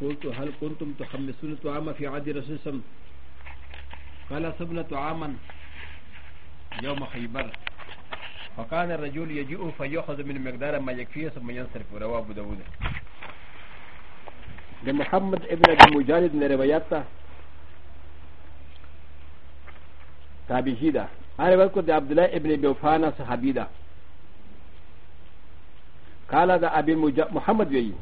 قلت هل كنتم تحمسون الطعام في عهد رسول الله قال سبنا طعاما يوم خيبر فكان الرجل يجيء فيأخذ من مقدار ما يكفيه ثم ينصرف رواه أبو داود لمحمد ابن أبي مجالد من رواياته تابعي ده أنا بقول عبد الله ابن بوفانا صحابي ده قال ده أبي محمد ويه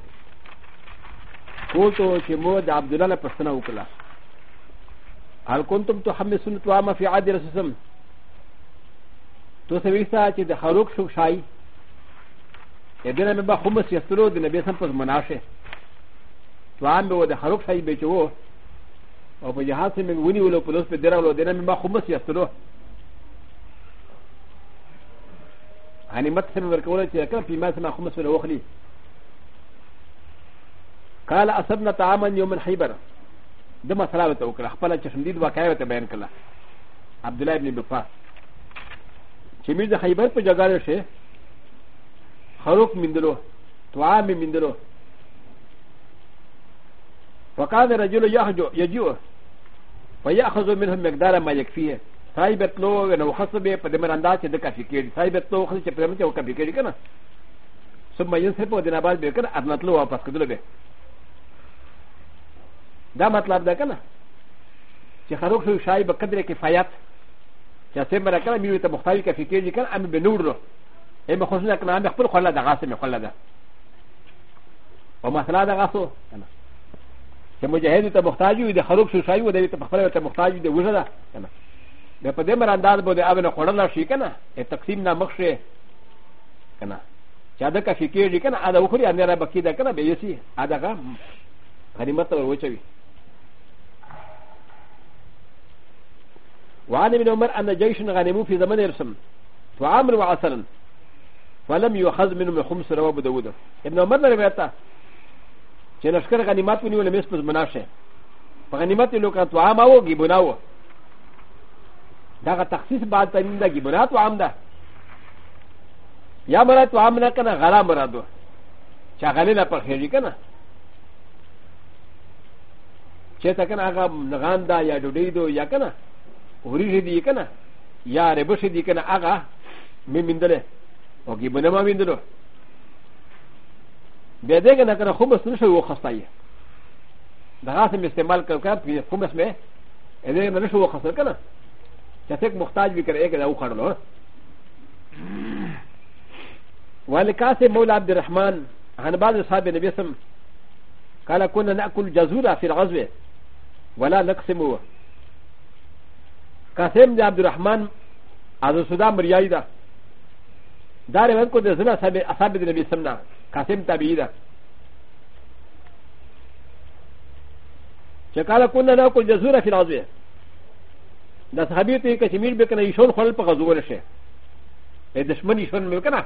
پوه شو چې مو د عبدالله نه پوښتنه وکړه هل کنتم تحمسون توام فی عاد رسوسم تو سویسته چې د خروق شو شای یې دنه به خمس یستلو د نبی سم په مناشه توام به د خروق شای به چوو او په جهاز مې ونیولو په لوس په درولو دنه به خمس یستلو هني مت سم ورکول چې کله په ما سم خمس ونه وخلی قال اصبنا طعاما يوم الحيبر دم سلامة وكلا خبلا تشمديد وكاية بين كلا عبد الله بن بفا چمیر د خیبر په جګړه شي خروق مندلو طعام مندلو فقال رجل يحجو يجيو فيأخذ منهم مقدار ما يكفيه صاحب اتلو نو خصبه په دمر انداز چې د کافي کې صاحب اتلو خص چې په دمر کې وکړي کنه ثم ينسب ودنا بعد به کنه اتلو واپس کدل به دا مطلب ده کنه چې خروج شو شای به قدر کفایت چې سمره کنه مې ته مختلف فکر دي کنه ام به نور له ام خصوصا کنه ام خپل خلا ده غاسم خلا ده او مثلا ده غاسو کنه چې مجاهد ته محتاج وي د خروج شو شای و د ته خپل ته محتاج دي وژه ده کنه د په دې مرانداز به د اوبنه خړل شي کنه ا تقسیم نه مخ شي کنه چې دا کا فکر دي کنه ا د وخري ان را بکی ده کنه به یسي ا دغه غنیمت ور وچوي وعن ابن عمر أن جيش غنموا في زمن إرسم وعمر وعسل فلم يؤخذ منهم خمس رواه أبو داود ابن عمر روايته چې لشکر غنیمت ونیول مې سپز مناشه په غنیمت لو کان تو عام او گیبناو دا تخصیص بعد تنین دا گیبنا تو عام ده یا مراد تو عام نه کنه غلا مرادو چا غلی نه پر خېږي کنه چې تا کنه هغه نغان دا یا ډوډۍ دو یا کنه وریجی دی کنه یا ربشی دی کنه آقا می میندله او کی بنه ما میندلو بیا دیگه نه کنه خمس نشو و خستایی دغه سم استعمال کړ کړ په خمس مې دې نه نشو و خستل کنه چې تک محتاج وکړ یې کړه او خړلو والکاسب مولا عبد الرحمن عن بعض اصحاب النبي صلى الله عليه وسلم قال كنا ناكل جزوره في الغزوه ولا نقسمه قاسم د عبدالرحمن از سودا مریای ده دا روایت کو د زنا صاحب اصحاب د نبی سمنا قاسم تابعی ده چې کله کو نه کو جزوره فی العضوه د صحابی ته کشمیر به کنه ایشون خپل په غزو ورشه د دشمن ایشون مې کنه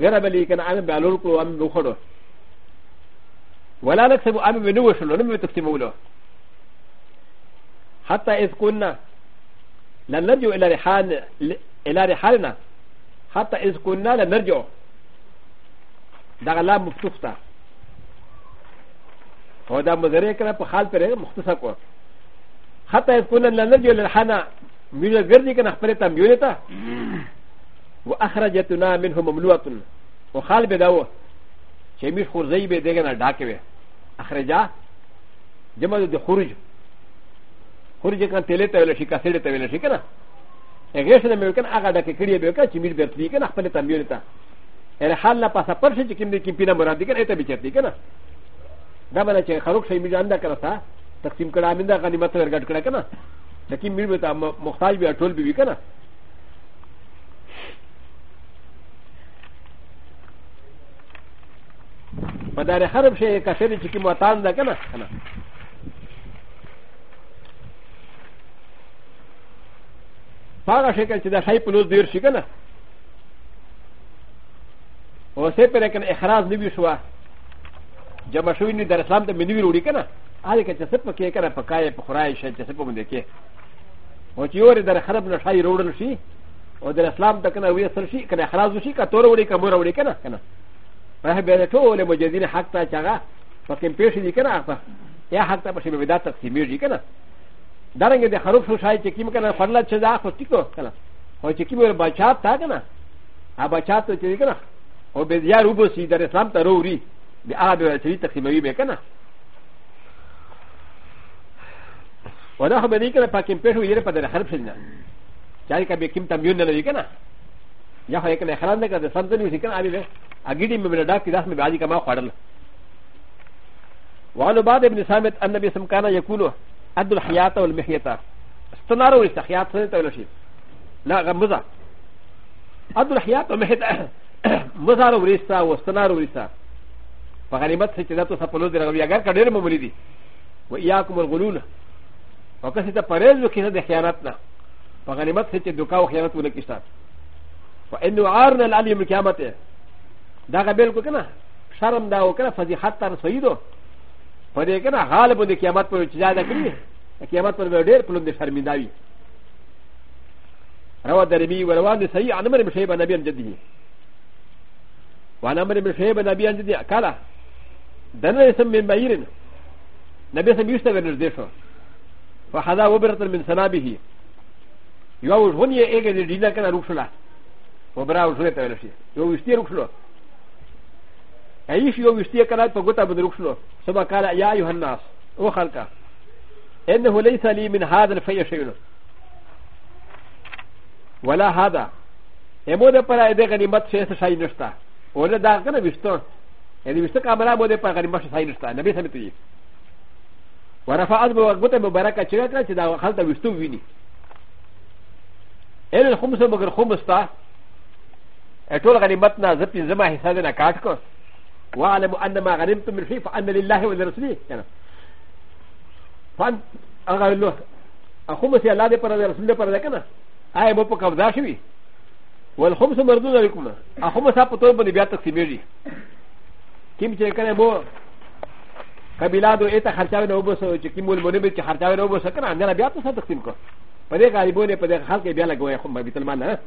غیر بلی کنه ام بالول کو ام بخړو ولا نكسب ام بنوشلو نمې تقسیمولو حتى اذ كنا لن نرجو إلى رحال إلى رحالنا حتى إذ كنا لن نرجو دغه لا مفتوح ده هو دا مزرعه کړه په خال پر مختصر کو حتی إذ كنا لن نرجو إلى رحالنا ميوله ګرځي کنه خپل ته ميوله ته واخرجتنا منه مملوءه وخال بداو چې مش خورځي به دغه نه ډاکوي اخرجا جمع د خروج ورج كان تلت ولا شي كاسيل ولا شي كنا اغيش لما يمكن اغا دك كري بيو كان تشمير بيرتي كنا خپل تنبيه لتا ال حال لا پاسا پرش چې کوم دي کوم پینا مراد دي کنه ته بچتی کنه دا باندې چې خروج شي می ځان دا کرتا تقسیم کړه امنده غنیمت ورګټ کړه کنه لکه میر به تا مختاج به ټول به کنه په دار حرب شي کافر چې کوم وطن ده کنه کنه فاغه شکل چې د شای په لوز دیر شي کنه او سه پر کنه اخراج نیوی شو جمع شوی نه در اسلام ته منوی وروړي کنه هغه کې چې څه پکې کنه پکای په خورای شي چې څه په باندې کې او چې یور در خراب نه شای وروړل شي او در اسلام ته کنه وې سر شي کنه اخراج شي کتور وړي کمر وړي کنه کنه په به ټول مجدین حق ته چاغه پکې پیښې دي کنه یا حق ته په شی به دا تقسیمېږي کنه ダランゲでハロフシャイチキムカナファラチェザーホティコカナホチキムバチャータガナアバチャートチェリガナオベディアウボシーダレスランタローリーディアーベルチリタキムイベカナウダハベリカナパキンペルウィレパデラハルシナチャリカビキムタミューナリカナヤハエカナハランダカデサンタニューシカナアビレアギリムメダキダスメバディカマファル وعن بعض ابن سامت النبي سمكانا يقول ادو الحياه والمحيطه ستنارو استحيات تولشي لا غمزه ادو الحياه والمحيطه مزارو وريستا وستنارو وريستا فغنیمت سے چدا تو سپلو دے رغوی اگر کڈیر ممری دی و ایاکم الغلول او کسی تا پریز و کسی دے خیانت نا فغنیمت سے چ دکا و خیانت ولے کیستا فانو عارنا العلیم القیامت دا غبل کو کنا شرم دا او کنا فضیحت تر سیدو په دې کې نه حال باندې قیامت پر چې زیاده کړی قیامت پر ډېر پلوند شرمنداوي روا درمی وروان دي صحیح عمر بن شیبه نبی جدی وعن عمر بن شیبه نبی جدی قال دنا اسم من بعير نبي سم يستوى نزدشو فهذا وبرة من سنابه يوم هنيه ايه دينا كان روكشلا وبرا وشلته ورشي يوم يشتي روكشلو ايش يوم يشتي كانت فقط ابن ركشلو ثم قال يا ايها الناس او خلقه انه ليس لي من هذا الفي شيء ولا هذا امود پر ايده غنیمت شيء شيء نشتا ولا دا کنه وشتو يعني وشتو کامرا مود پر غنیمت شيء نشتا نبي سمتي ورفعت بوقت مبارکه چرا کړه چې دا خلته وشتو ویني ان الخمس مگر خمس تا ټول غنیمت نه زپین زما حصہ نه کاټ کو واعلم ان ما غنمتم من شيء فان لله ولرسوله يعني فان اغل له اخمس الله دي پر رسول پر کنه آی مو په قبضه شوی والخمس مردود علیکم اخمس په تو باندې بیا تقسیمېږي کیم چې کنه مو قبیله دو ایت خرچاوی نو بوسو چې کیم ول مونږ چې خرچاوی نو بوسو کنه نه بیا تاسو تقسیم کو په دې غریبونه په دې خلک بیا لګوي خو مې بیت المال نه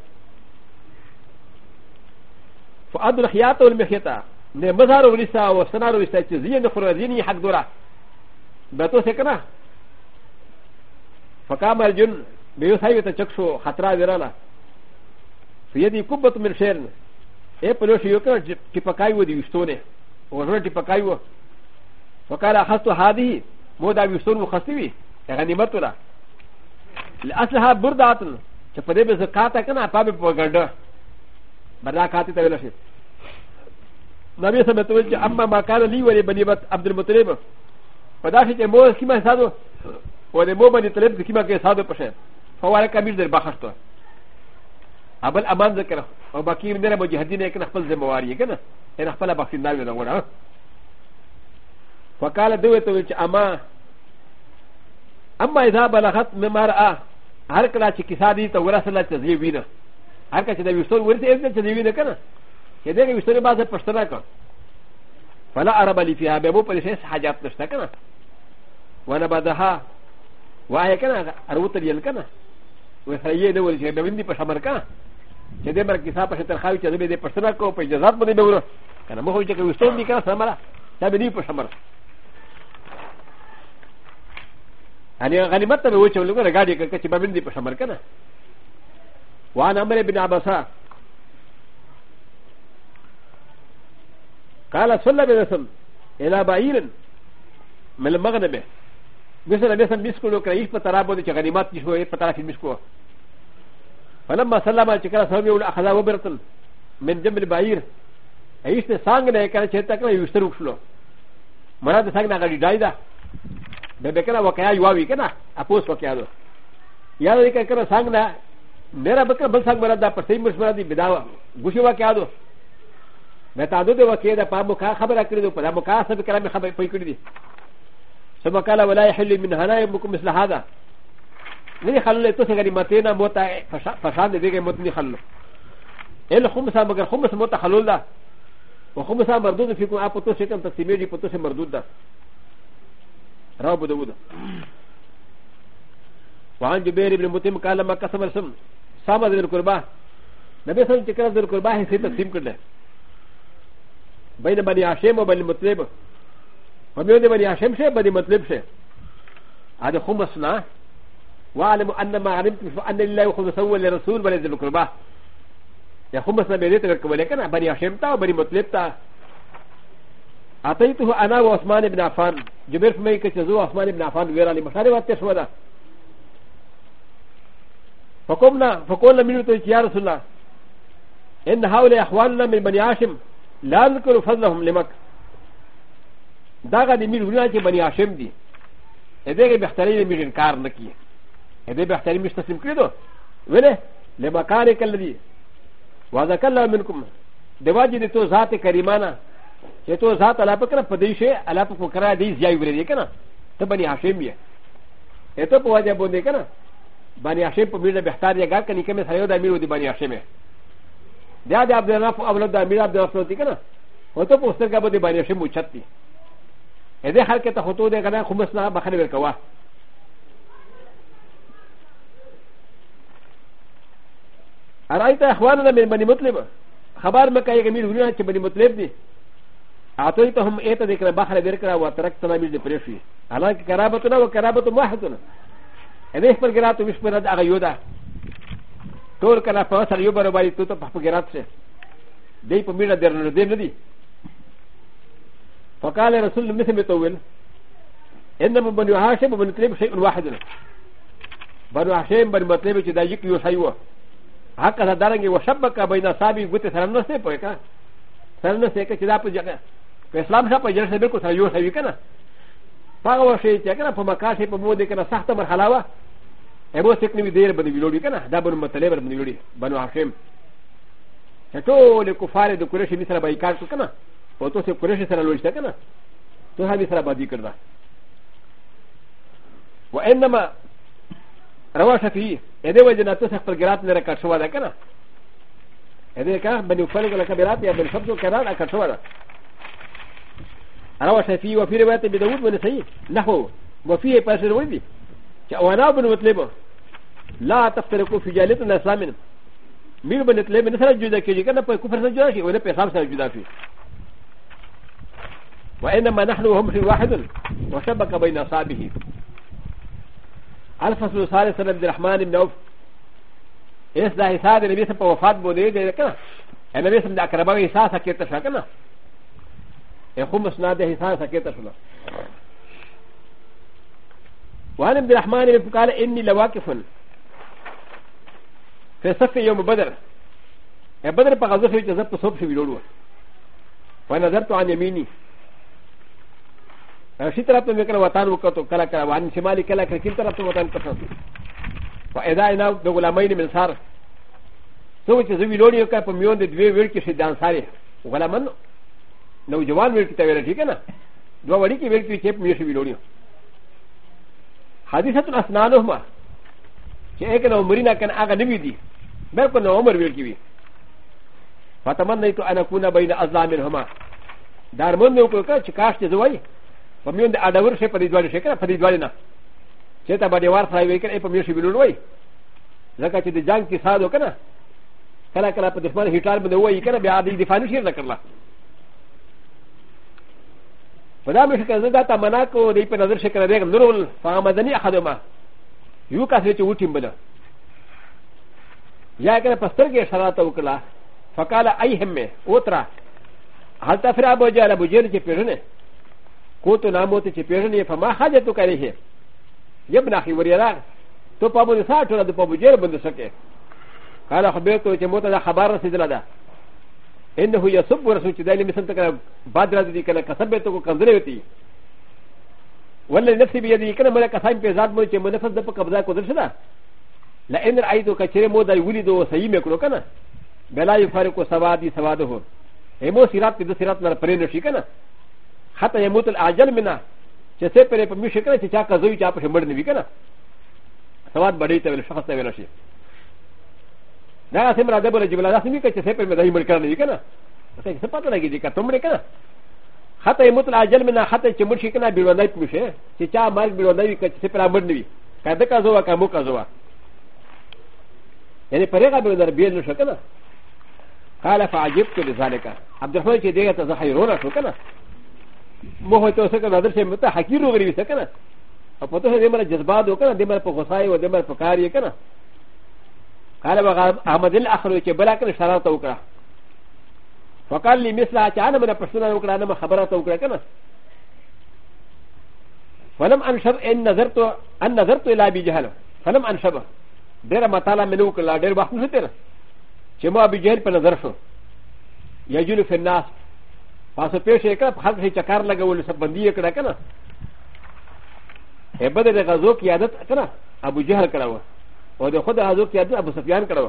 فادل خیاته والمخیته نه مزار و ریسا و سنار و ریسا چه زیه نخور زینی حق دورا بیتو سکنا فقام ارجن بیو سایو تا چکشو خطرا ویرانا فیدی کبت من شیرن ای پلوش یو کنا ٹپکای و دی وشتونه وزر ٹپکای و فقال اخستو حادی مو دا وشتون و خستی وی غنیمتو را لأصلها برداتن چه پده بزکاتا کنا پا بی پا گرده بدا کاتی تا ویلشید نبي سمع تقول أما ما كان لي ولي بني عبد المطلب فداشي كمو كما سادو ولي مو بني طلب كما كسادو بشيء فوالا كمير در بخشتو أبل أمان ذكره وباقي من المجاهدين يكن أخبل زمواري كنا إن أخبل بخشين ناوي نقول فقال دوي تقول أما أما إذا بلغت مما رأى هر كلا چې کسادي ته ورسله چې دی وینه هر کله چې د وسول ورته یې چې دی وینه کنه چې دغه وشتره بازه پښتنه کړ فلا عرب علی فیها به مو پرې حاجات نشته کنه وانا بعدها وای کنه اروتل یل کنه و هي نه ول چې به ویني په شمر کنه چې دې بر کیسه په تر خاوي چې دې پښتنه کو په جزات باندې به وره کنه مخ چې وشتون دي کنه سمره دا به دی په شمر هني غنیمت ته وچول کنه گاډي کړه چې به ویني په شمر کنه وانا امر بن عباسه قال صلى بنسم الى بعير من المغنم مثل بسم مسكو كيف ترابو غنيمات يشوي فترات المسكو فلما سلم على شكرا سامي ولا اخذ وبرتن من جنب البعير ايش سانغ ده كان شتاكنا يشتروا شلو مراد سانغ غادي دايدا بكنا وكايا يواوي كنا اقوس وكايا يا ذلك كنا سانغ ده نرى بكره بل سانغ مراد ده بس مراد بداوا غشوا كايا م ت ع د د و ك ي د ا ب و ك ا خبر اكرد و ا ب و ك ا سبب كلام خبر فيكرد ثم قال ولا يحل من هنا يبكم مثل هذا من يخلل توسع لمتينا موتا فشان ديك موتن يخلل ا ل خمسة مگر خمس موتا خلول دا وخمسة مردود فيكم ا ب و توسع كم تقسيمي دي بتوسع مردود دا رابو داود وعن جبير بن متيم قال ما قسم رسم سامد القربة نبي صلى الله عليه وسلم تكرر القربة هي تقسيم كده بين بني هاشم وبني مطلب فمن بني هاشم شيء بني مطلب شيء هذا خمسنا واعلم ان ما علمتم فان لله وخمسه ولرسول ولذي القربى يا خمسنا بيديت ولكن بني هاشم تا وبني مطلب تا اتيته انا وعثمان بن عفان جبير فمي كتزو عثمان بن عفان غير علي مشاري واتشودا فقمنا فقلنا منه يا رسول الله ان هؤلاء اخواننا من بني هاشم لا نذكر فضلهم لمك داغه د میر ورونه چې بنی هاشم دي دغه بهتري د میر انکار نه کی دغه بهتري مش تسلیم کړی دو وله لمکارک الذی وذکر الله منکم دواجه د تو ذات کریمانه چې تو ذات الله پکره پدې شي الله په کرا دی ځای ورې کنه ته بنی هاشم یې ته په واجب باندې کنه بنی هاشم په میر بهتري ګر کني کوم سره د میر د بنی هاشم یې دا د عبدالناف اولاد د امیر عبدالناف نو دي کنه هو ته پوسټر کا به باندې شي موچت دي اې دې خلک ته خطو دې کنه خمس نه بخره ورکوا ارايت اخواننا من بني مطلب خبر مکه یې امیر ورونه چې بني مطلب دي اته ته هم اته دې کنه بخره ورکړه او ترکتنا مې دې پرېشي حالانکه کرابتونه او کرابت واحدونه اې دې خپل ګراتو وشپره د هغه یو ده トーカラパーサーヨバーバイトとパフゲラツェディポミラデルのディディファカレラスルミセミトウィルエンダムバニュハシェブンクリプシェンワハデルバニュハシェンバニュマテレビチダイキヨサイワハカザダランギワシャバカバイナサビウィテサランナセポエカサランナセケチダプジャカフェスラムシャパジャセベコサヨサイウィカナファワシェイチェカナファマカシェポモディカナサタマハラワ ا ب و س ك ن ي د ي ر ب ن ي لوري كنا د ب ن متلبر بن لوري بنو هاشم شتو لكفار د كوريش مثل بايكار كنا و تو سي كوريش سر لوري كنا تو هذه سر بادي كردا و إ ن م ا روى شفيه ا د ي وجنا تو سخت الجرات لركا شوى دا كنا ا د ي كان بني فرق لك برات يا بن شبزو كنا لكا شوى دا روى شفيه وفي روايه بداود بن سعيد نحو وفي قصر ولدي وانا بن مطلب لا تفترقوا في جالت الاسلام مير بن مطلب من سره جدا كي كان په کفر سره جدا شي ولا په اسلام سره جدا شي وانما نحن وهم في واحد وشبك بين اصحابه الفصل الثالث عن عبد الرحمن بن عوف اس دا حساب النبي صلى الله عليه وسلم بودي دي كده النبي صلى الله عليه وسلم اقربا حساب سكت شكنا يقوم اسناد حساب سكت شكنا وعن عبد الرحمن بن قال اني لواقف في صف يوم بدر بدر بغزوه جذبت صف في بلوله ونظرت عن يميني رشيد ترى تمكن وطن وكتو كلا كلا وعن شمالي كلا كلا كلا ترى تمكن كتو فإذا أنا بغلامين من صار سوى تزوي لوني وكا بميون دي دوي ويركي شدان صاري وغلامن لو جوان ويركي تغيرتي كنا دو وريكي ويركي شيب ميشي بلونيو حديثة أسنانهما كأكل عمرنا كان أغا نبيدي بلكن عمر بيكيبي فتمنيت أن أكون بين أظلامهما دار من يقول كاش تزوي فمن أدور شيء قد يدوالي شكرا قد يدوالينا چېرته به دیوار سړی وي کنه په میوشي بلون وای ځکه چې د جنگ کې ساده کنه کله کله په دښمن هیټار باندې وای کنه بیا د دفاع نشي نه کړله فلا مشكلة زادة مناكو دي بنظر شكل بيغ نرول فعمدني أحدهما يوكا سيتي وتيم بلا يا كان بسترجع شراطة وكلا فقال أي همة أوترا هل تفرع أبو جال أبو جير كي بيرنه كوتو ناموتي كي بيرنه فما حاجتك عليه يبنى أخي وريرا تو بابو نساء تولد بابو جير بندسكي قال خبرته كي موتا خبار رسيد لدى انه يصب ورسول چې دایلې مثل تکره بعد راځي دي کنه کسب ته کو کمزلې وتی ولې نفس به دې کنه مله کسان په ذات مو چې منفذ د په قبضه کو درشه لئن رايتو کچره مو دای ولي دو صحیح مکړو کنه بلا يفارق سوادي سواده همو سرات دې سرات نه پرې نشي کنه حتى يموت الاجل منا چې څه پرې په مشکل چې چا کزوي چا په مړ نه وی کنه سواد بډې ته شخص ته ویل شي なあ、せめらでも、ジブラダスミカチセペメダイムカーニーキャナ。セパトラギリカトムリカナ。ハタイムトラジェルメナハタチムシキナビロナイプシェ、チチャーマルビロナイカチセペラムニー、カデカゾワカムカゾワ。يعني فريقا بين الربيع نشكنا قال فعجبت لذلك عبد الرحمن شديد تزحيرونا شكنا مو توسكنا هذا الشيء متى حكيرو غريب سكنا او په توګه دمر جذبات وکړه دمر په غصای او دمر په کاری وکړه قال احمد الاخر چې بلاکن اشاره ته وکړه فقال لي مثل چې انا من پښتنه وکړه انا خبره ته وکړه کنه فلم انشب ان نظرت ان نظرت الى ابي جهل فلم انشب ډېر مطالعه مې وکړه ډېر وخت نه تیر چې ما ابي جهل په نظر شو يجل في الناس پاسه پیښ یې کړ خلک هي چکر لګول سب بندي کړه کنه هبه د غزو قیادت کنه ابو جهل کړه و د خود حضرت یاد ابو سفیان کړو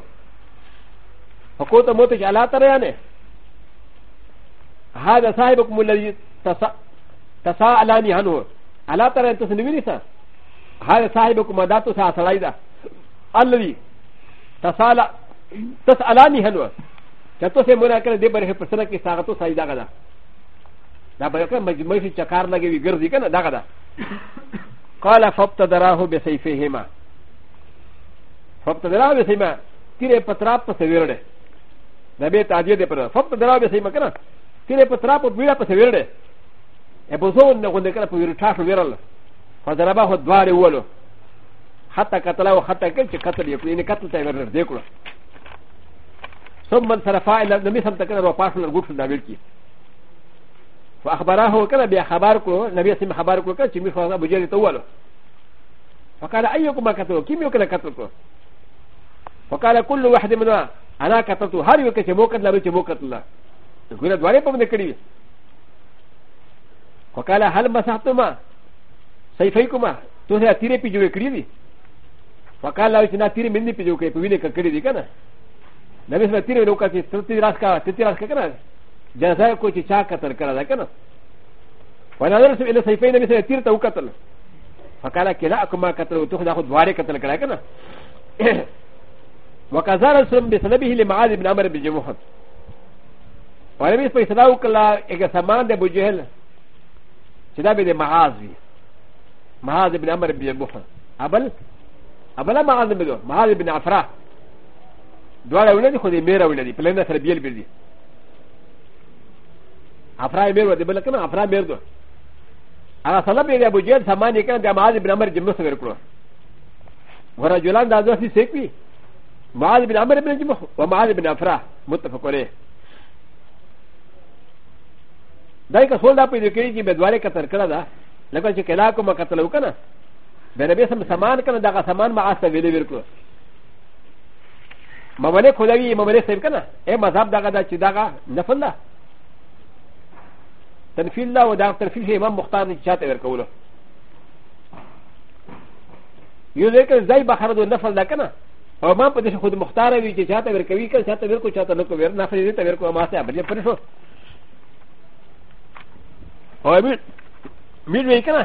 حکومت موت چې الله تعالی نه هذا صاحبكم الذي تساءلني عنه الله تعالی تاسو نه ویلی هذا صاحبكم ادا تاسو اصلای دا الذي تسال تسالني عنه چتو سے منا کر دے برہ پرسنا کی ساغتو سائی دا گدا دا برکہ مجمعی چکار لگے وی گردی کنا دا گدا قال فابتدراه بسيفهما فقط درا به سیما تیرے پترا په سویرڑے نبی تاجی دے پر فقط درا به سیما کنا تیرے پترا په بیڑا په سویرڑے ا په زو نه غونډه کړه په ویرو ټاټو ویرل فدربا هو دواره ولو حتى قتلا او حتى کل چې قتل یې کړی نه قتل ته ورنر دی کړو ثم من صرفا الى نبی سم تکره ورو پاسن ګوټ شو دا ویل کی فاخبره وكذا بخبر كو نبي سم خبر كو كشي مش فاضي بجري طوله فقال ايكم كتلو كم يكلا كتلو فقال كل واحد منا انا كتبت هر يوم كتبت موكت لارو موكت لا يقول دواري بمن كريم فقال هل مسحتما سيفيكما توسع تيري بيجو كريم فقال لا يسنا تيري مني بيجو كي بيني كريم كنا نبي سنا تيري لو كاتي ترتي راس كا ترتي راس كنا جنازه کو چې چا قتل کړه ده کنه ونظر الى سيفين نبي سنا تيري تو قتل فقال كلاكما قتل تو خدا خو دواري قتل کړه کنه وكذا رسم بسنبه لمعاذ بن عمر بن جمهر ولم يسمع سلاو كلا اجسامان ابو جهل سلاب معاذ معاذ بن عمر بن جمهر ابل ابل معاذ بن معاذ بن عفراء دوالا ولدي خذي ميرا ولدي بلنا تربيل بلدي عفراء مير ودي بلكنا عفراء مير دو على سلام يا ابو جهل سمان يكن معاذ بن عمر جمهر سمير كلو ورجلان دازو في سيكوي معاذ بن عمر بن جمح ومعاذ بن افرا متفق عليه دا که سول دا پیدا کړی چې بدواره قتل کړه دا لکه چې کلا کومه قتل وکنه به نبی سم سامان کنه دغه سامان معاذ ته ویلې ورکړو مملک خدوی مملک صاحب کنه اے مذهب دغه دا چې دغه نفل ده تنفیل ده او دغه تنفیل امام مختار نه چاته ورکولو یو ځای کې ځای بخره نفل ده کنه او ما په دې خود مختار وی چې چاته ورکوي کله چاته ورکو چاته نو کو ور نه فرې ته ورکو ما ته بل پرې شو او می می وی کنه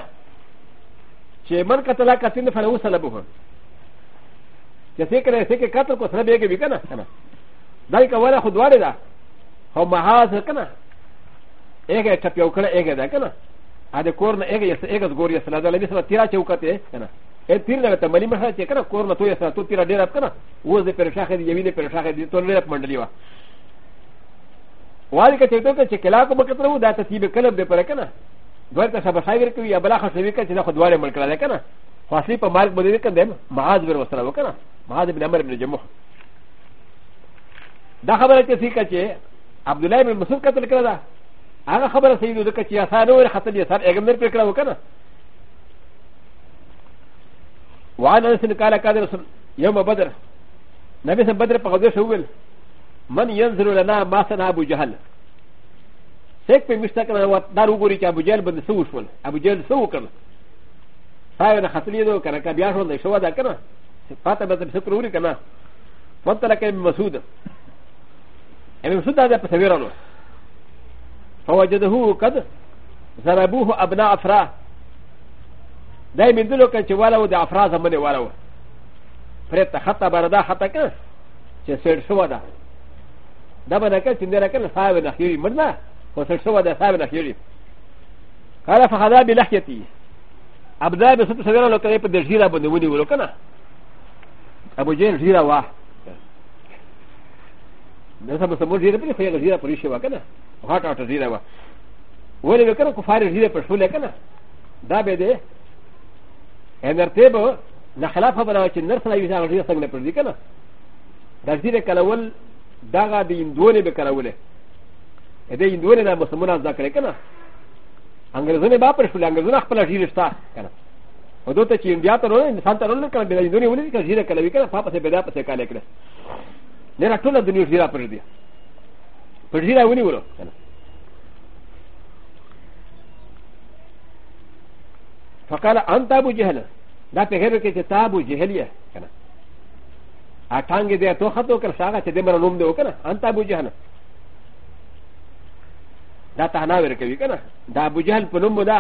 چې من کتل کتن فنه وسله به چې څه کړي څه کې قتل کو سره به کې وی کنه کنه دای کوله خود واره ده او محاز کنه اګه ټپ یو کړه اګه ده کنه ا دې کور نه اګه یې اګه ګور یې سلا ده لبي سره تیرا چوکته کنه ا تیر دا ته ملي مخه چې کنه کور نه توي سره تو تیر ډیر اپ کنه و زه پر شاخه دی یوی نه پر شاخه دی تو لري اپ منډلی وا وای کته ته چې کلا کو بکتر و دا تصیب کلب دی پر کنه دوی ته سبا شاګر کوي یا بلا خصوي کنه چې دا خدواره ملک را کنه فاصله په مارک بدلی کنه معاذ بر وسره وکنه معاذ بن امر بن جمح دا خبره چې سی کچه عبد الله بن مسعود قتل کړه دا هغه خبره صحیح ده چې یا سانو خطر یې سر اګم نه پکړه وکنه وعن انس قال قادر يوم بدر نبي سن بدر فقد شوول من ينظر لنا ما سنا ابو جهل سيك في مشتاقنا دار وغوري ابو جهل بن سوشول ابو جهل سوكن فاينا خطلي دو كان كبيا شو شو دا كنا فاتا بدر سكروري كنا فانتلك ابن مسعود ابن مسعود هذا بسويرانو فوجده قد ضربوه ابناء افراه دا یې مندلو کړه چې والو د افراز منې والو پرې ته خطه بردا خطه کړه چې سړ شو ده دا به نه کړه چې نه کړه صاحب نه خیری مړ نه خو سړ شو ده صاحب نه خیری قال فخذا بلحيتي ابدا به ست سره لو کړې په د ژیرا باندې ونی ولو کنه ابو جین ژیرا وا دا سم سم ژیرا په خیر ژیرا پرې شو کنه هاټ هاټ ژیرا وا ولې وکړه کفار ژیرا پر شو لکنه دا به دې ان ارتبه نخلاف بنا چې نرس نه ویزه لري څنګه پر دې کنه د دې کلول دغه د اندونه به کولې دې اندونه نه مسلمانان ذکر کنه انګريزونه با پر شول انګريزونه خپل ډیر شتا کنه او دوته چې انډیا ته ورو انسان ته ورو کنه د اندونه ولې کنه ډیر کلوي کنه په پسه بدا پسه کاله کړه نه راټول د دنیا ډیر پر دې پر دې راونی ورو کنه فقال انت ابو جهل دا په هر کې چې تا ابو جهل یې کنه اټانګ دې ته خطو کړ شاګه چې دې مر نوم دې وکنه انت ابو جهل دا ته نه ورکوي کنه دا ابو جهل په نوم دا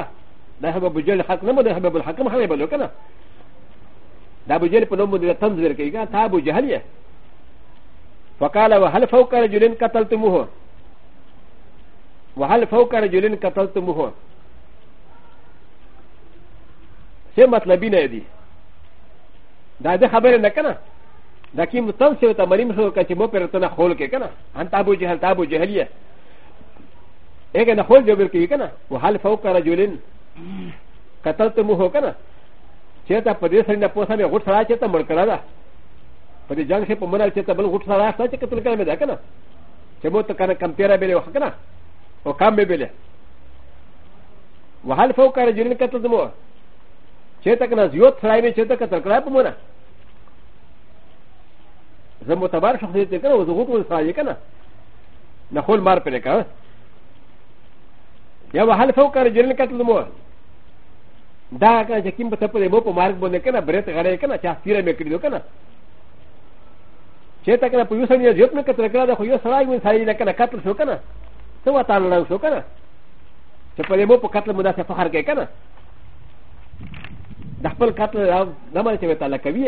دا هبه ابو جهل حق نه مده هبه الحکم هم بلو کنه دا ابو جهل په نوم دې تنز ورکوي کنه تا ابو جهل یې فقال وهل فوق رجلين قتلتموه وهل فوق رجلين قتلتموه セマトラビナディダデハベルナカナダキムトンセウタマリムソカチモペルトナホルケカナアンタブジハルタブジヘリアエゲナホルジョブルキカナウハルフォーカラジュリンカタルトムホカナチェタパディスリナポサメウォッサラチェタモルカラダパディジャンシェポマラチェタブルウォッサラチェタトルカメダカナチェモトカナカンペラベレオハカナオカメベレウハルフォーカラジュリンカタルトムホチェタカナズヨトライベチェタカタクラブモナザモタバシャフテカナウズウコンサイカナナホルマーペレカヤワハルフォーカージェルカトルモアダーカジャキンパタプレモポマークボネカナブレタガレカナチャフィレメクリドカナチェタカナプユサニアジョプネカタクラダホヨサライウンサイナカナカトルショカナソワタンラウショカナチェパレモポカトルモナセファハケカナ د خپل قتل نه مې ته تعالی کوي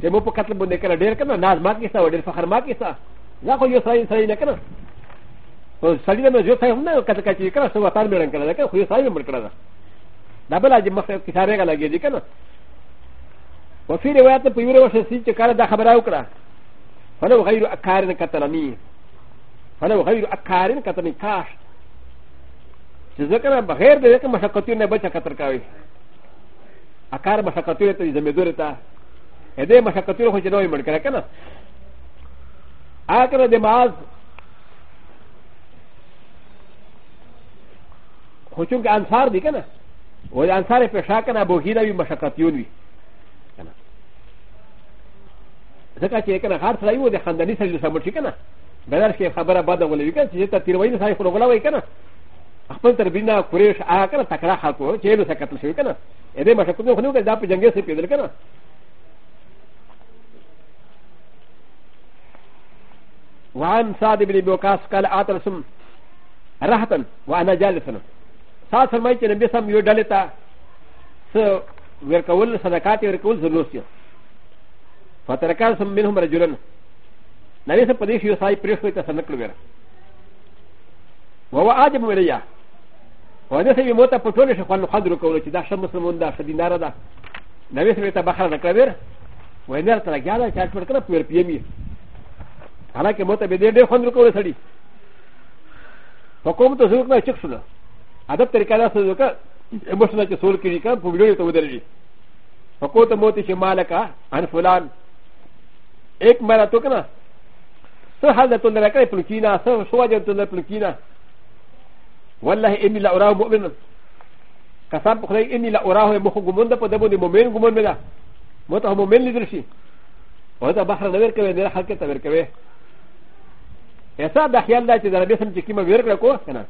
چې مو په قتل باندې کړه ډېر کنه ناز ما کې سره ډېر فخر ما کې سره دا خو یو سړی سړی نه کنه او سړی نه جو ته هم نه قتل کوي کنه سو وطن مړ کړه کنه خو یو سړی مړ کړه دا بل اج مخ کې سره لګي دي کنه وفي روایت په یو روایت چې کار دا خبره وکړه فلو غیر اکارن قتلنی فلو غیر اکارن قتلنی کاش چې ځکه بغیر د دې مشقتونه بچا قتل کوي アカーマシャカトゥレタイザメドレタエデマシャカトゥレホジノイマルカラカナアカラデマーズホチュンアンサーディカナウォアンサーフェシャカナボギラユマシャカトゥリザカチェケナハーツライウォデハンダニサルサムチキナベラシェハバラバダウォレビカンチェタティロインサイフォロワイカナ خپل تربینا قریش آ کنه تکړه خلکو چې له سکتل شوی کنه اې دې مشه کوم خنو دا په جنگي سي پیدل کنه وعن سعد بن بوقاس قال آترسم رهتن وانا جالسن سعد فرمایي چې نبی سم یو ډلې ته څه ورکول صدقات ورکول ضرورت دي فترکان سم منهم رجلن نبی سم په دې شي سای پرېښوي ته سنکل وره وهو آدم وليه و ن س ي موتا قطوني شخوان خدر كولو تدا شمس الموندا شدينارا دا نبيس ميتا بحر نكابر و ن ر ت ل ج ا د ا شاكبر كنا بير بيمي على كموتا بدير دي خدر كولو سدي فقوم تزوكنا شكسنا عدد تركالا سوكا امشنا تسول كيكا بمليون تودرجي فقوت موتي شمالكا عن فلان اك مراتوكنا سهل تندركا بلوكينا سهل شواجه تندركا والله اني لا اراه مؤمنا كسب خلي اني لا اراه مخغمون ده فدبو دي مؤمن غمون ملا متى مؤمن لدرشي وهذا بحر نور كوي ده حلقه تبر كوي ایسا دا خیال دا چې د ربی سم چې کیمه ویرکړه کو کنه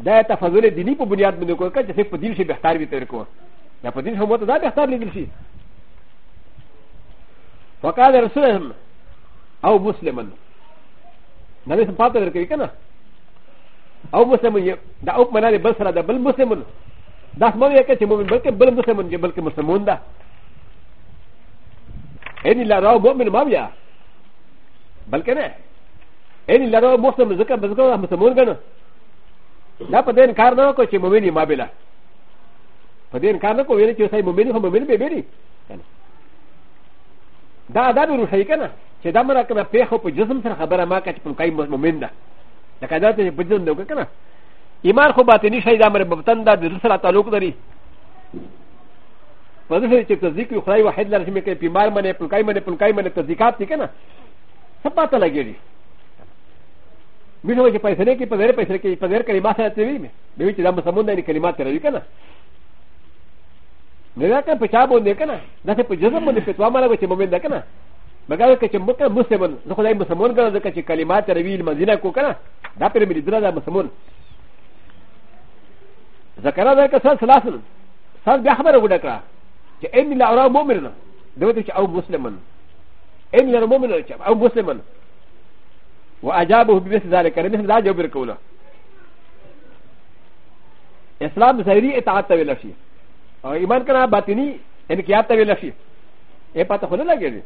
دا تفضل دینی په بنیاد باندې کو کنه چې په دین شي بهتر وي تر کو دا په دین هم وته دا بهتر لیدل شي فقال رسولهم او مسلمان نبی سم پاتې ورکوي کنه او مسلمان دا او منا دی بل سره دا بل مسلمان دا سمو یې کې چې مؤمن بلکې بل مسلمان دی بلکې مسلمان دا ان لا راو مؤمن ما بیا بلکې نه ان لا راو مسلمان ذکر بزګو مسلمان کنه دا په دې کار نه کو چې مؤمن ما بلا په دې کار نه کو ویل چې سای مؤمن هم مؤمن به به دا دا به روښی کنه چې دا مرکه په خو په جسم سره خبره ما کچ په کای مؤمن ده لکه دا ته بدون دی که نه ایمان خو باطنی شی دا مر مبتن دا د زړه سره تعلق لري په دې چې تصدیق یو خدای واحد لري چې مې کې بیمار باندې پلکای باندې پلکای باندې تصدیقات دي که نه څه پاته لګېږي میته چې پیسې کې په ډېر پیسې کې په ډېر کلمات سره تیوي مې دوی چې دا مسمون دی کلمات راوي که نه نه دا که په چا باندې که نه دا چې په جزم باندې په توامه لګوي چې مومن ده که نه مګر که چې مکه مسلمان نو خدای مسلمان ګره ځکه چې کلمات روي مدینه کو کنه دا پر مې درا دا مسلمان ذکر دا که سات سلاسل سات بیا خبره وډه کړه چې ان لا اورا مؤمن دوی چې او مسلمان ان لا مؤمن چې او مسلمان واجابه بمثل ذلك کړه مثل دا جواب ورکوله اسلام ظاهري اطاعت ته ویل شي او ایمان کنه باطنی انقیاد ته ویل شي اے پته خو نه لګیږي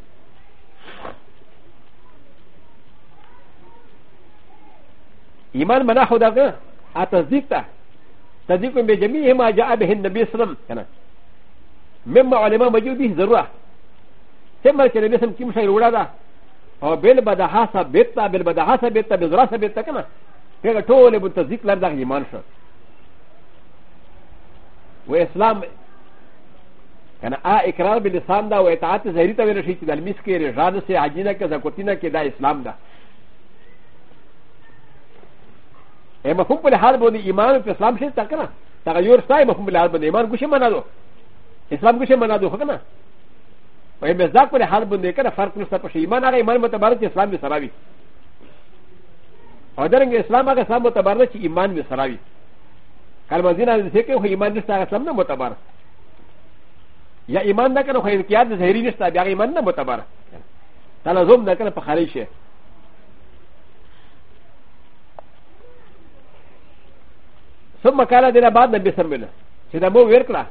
ایمان منا خدا کا آ تصدیق تھا تصدیق میں جمی ما جاء به النبي صلى الله عليه وسلم کنا مما علماء موجودی ضرورہ سمر کے نبی سم کیم شے روڑا دا او بل بدہا سا بیتتا بل بدہا سا بیتتا بل ذرا سا بیتتا کنا پیغا ٹولے بو تصدیق لردا ایمان شو و اسلام كان آ اقرار باللسان دا و اطاعت زهري تاوي نشي چې د المس کې رجان سي عجينه کې زکوتینه کې دا اسلام ده اي مفهوم په لحاظ باندې ایمان په اسلام شي تا کنه تغیر ستا مفهوم په لحاظ باندې ایمان ګوشه منا دو اسلام ګوشه منا دو کنه په یې مزاق په لحاظ باندې کنه فرق نشته په ایمان هغه ایمان متبرد چې اسلام به سراوي او درنګ اسلام هغه اسلام متبرد چې ایمان به سراوي کلمه دینه دې کې ایمان نشته هغه اسلام نه متبرد یا ایمان نه کنه خو انقیاد ظاهری نشته بیا ایمان نه معتبر تلازم نه کنه په خارج شي ثم قال دنا بعد نبي سمله چې دا مو ورکړه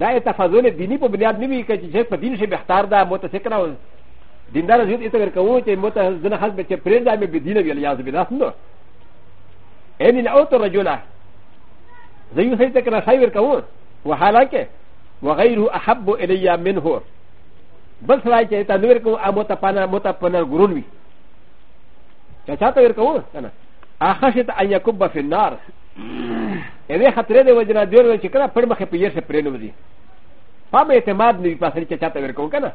دا تفاضل دینی په بنیاد نه وی چې چې په دین شي بهتر دا متفکر او دیندار زیات ایته ورکوي چې متزنه حد به چې پرې دا مې به دین ویل یاز به ناس نو ان الاوت الرجل زي سيتك انا خير كون وحالك وغيره احب الي منه بل سلاي چې تا نور کوم امو ته پانا مو ته پانا ګرون وي چا چاته ور کوم کنه اخشت ان يكب في النار اې خطرې دی وجنا دی ور چې کړه پر مخه پیر څه پرې نو دي پام اعتماد نه پاسره چې چاته ور کوم کنه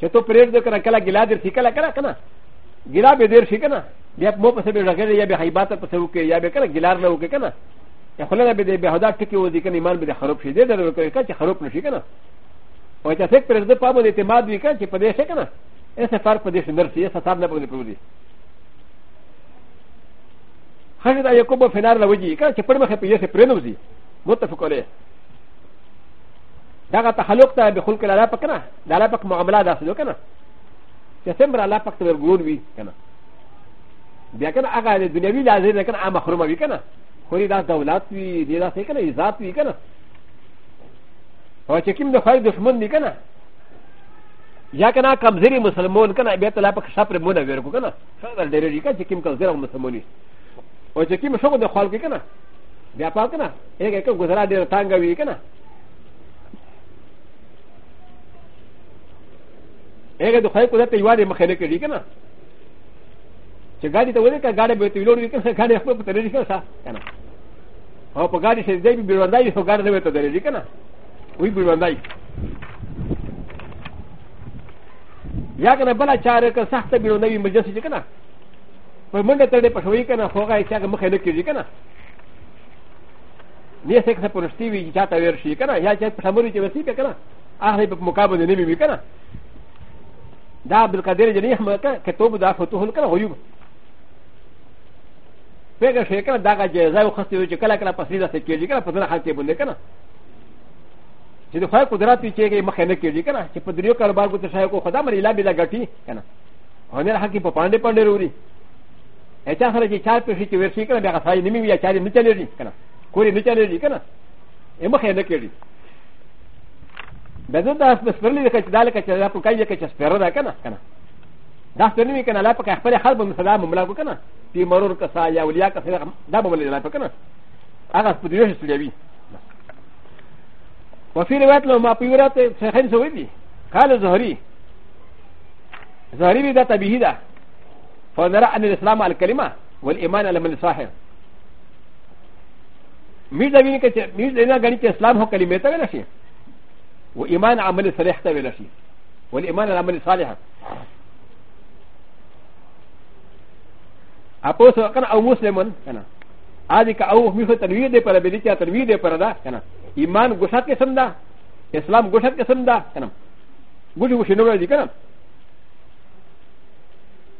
چې ته پرې دې کړه کله ګلا دې کله کړه کنه ګلا به دې شي کنه بیا مو په څه به راګره یا به حیبات په څه وکي یا به کړه ګلار نه وکي کنه やこれはべはだけをできにまんべんはろしでだろうかちはろくしかな。お茶せっぺんでパブでてまびかちぱでせかな。えせファープでしんだしやさたんだぶでぷり。はじだよこぼフェナーラウジーかちぷりまへぴやせプレノジー。もたふこれ。だがたはろくたべほんかららぱかな。だらぱかもあまらだすのかな。やせんばらぱかとべぐるびかな。でかなあがで、でやびらでかなあまほろまびかな。خو دا دولت وي دی دا څه کنه عزت وي کنه او چې کوم د خای دشمن دی کنه یا کنه کمزوري مسلمان کنه بیا ته لا په شپره مونږ ورکو کنه شاګر ډېر دی کنه چې کوم کمزوري مسلمانې او چې کوم شګو د خلک کنه بیا پاک کنه یو کې ګزرا ډېر تانګ وي کنه یو د خای قدرت یوارې مخې نه کړی کنه چې ګاډي ته ولې کړه ګاډي به تیلور وکړه ګاډي خپل په تلری کې کنه او په ګاډي شې دې به وړاندای شو ګاډي به ته درې کنه وی به وړاندای یا کنه بل چاره که سخت به وړاندای مجلس چې کنه په منډه تړې په شوي کنه خو هغه چې مخې نه کېږي کنه نه څه څه پرستی وی چې تا ور شي کنه یا چې په شموري چې وسی کنه هغه په مقابله نه وی کنه دا عبد القادر جنې هم کنه کتاب دا فتوح کنه غيوب فګه شي کنه دا جایزه او خسته وي چې کله کله پسې داسې کېږي کنه په دغه حال کې باندې کنه چې د خدای قدرت یې چې مخې نه کېږي کنه چې په دریو کاروبار کو ته شای کو خدا مری لا بلا غټي کنه هنه حق په پاندې پاندې وروړي اته سره چې چار پېښې چې ورشي کنه دا غسای نیمه یا چارې نه چلېږي کنه کورې نه چلېږي کنه یې مخې نه کېږي بزدا اس په سپرلې کې چې دالکه چې دا په کایې کې چې سپرره ده کنه کنه ダストニーからラパカフェハルムサダムラブカナ、ティマロカサヤウリアカセダブルラパカナ、アラスプリューシュレビ。وفي روايه ما بيورات سخن سويدي قال الزهري زهري ده تبيه ده فنرى ان الاسلام على الكلمه والايمان على من الصاحب ميزه بيني كتير ميزه انا قالت الاسلام هو كلمتها ولا شيء وايمان عمل صالح ولا شيء والايمان على عمل صالح اپو سو کنا او مسلمن کنا ادي کا او میخه تنویر دے پر بدی چا تنویر دے پر دا کنا ایمان گشت قسم دا اسلام گشت قسم دا کنا گوجو گوش نو دی کنا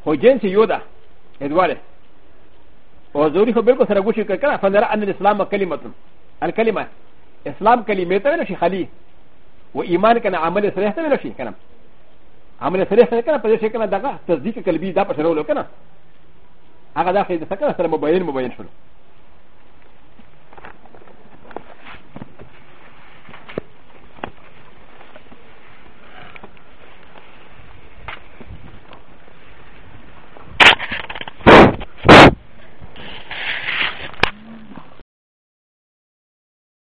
خو جنس یو دا ادواره او زوري خو بالکل سره گوش کنا فنرا ان الاسلام کلمه الکلمه اسلام کلمه ته نشي خلی و ایمان کنا عمل سره ته نشي کنا عمل سره ته کنا پر شي کنا دا تصدیق قلبی دا پر شروع لو کنا هغه دا خې د سکه سره مباین مباین شول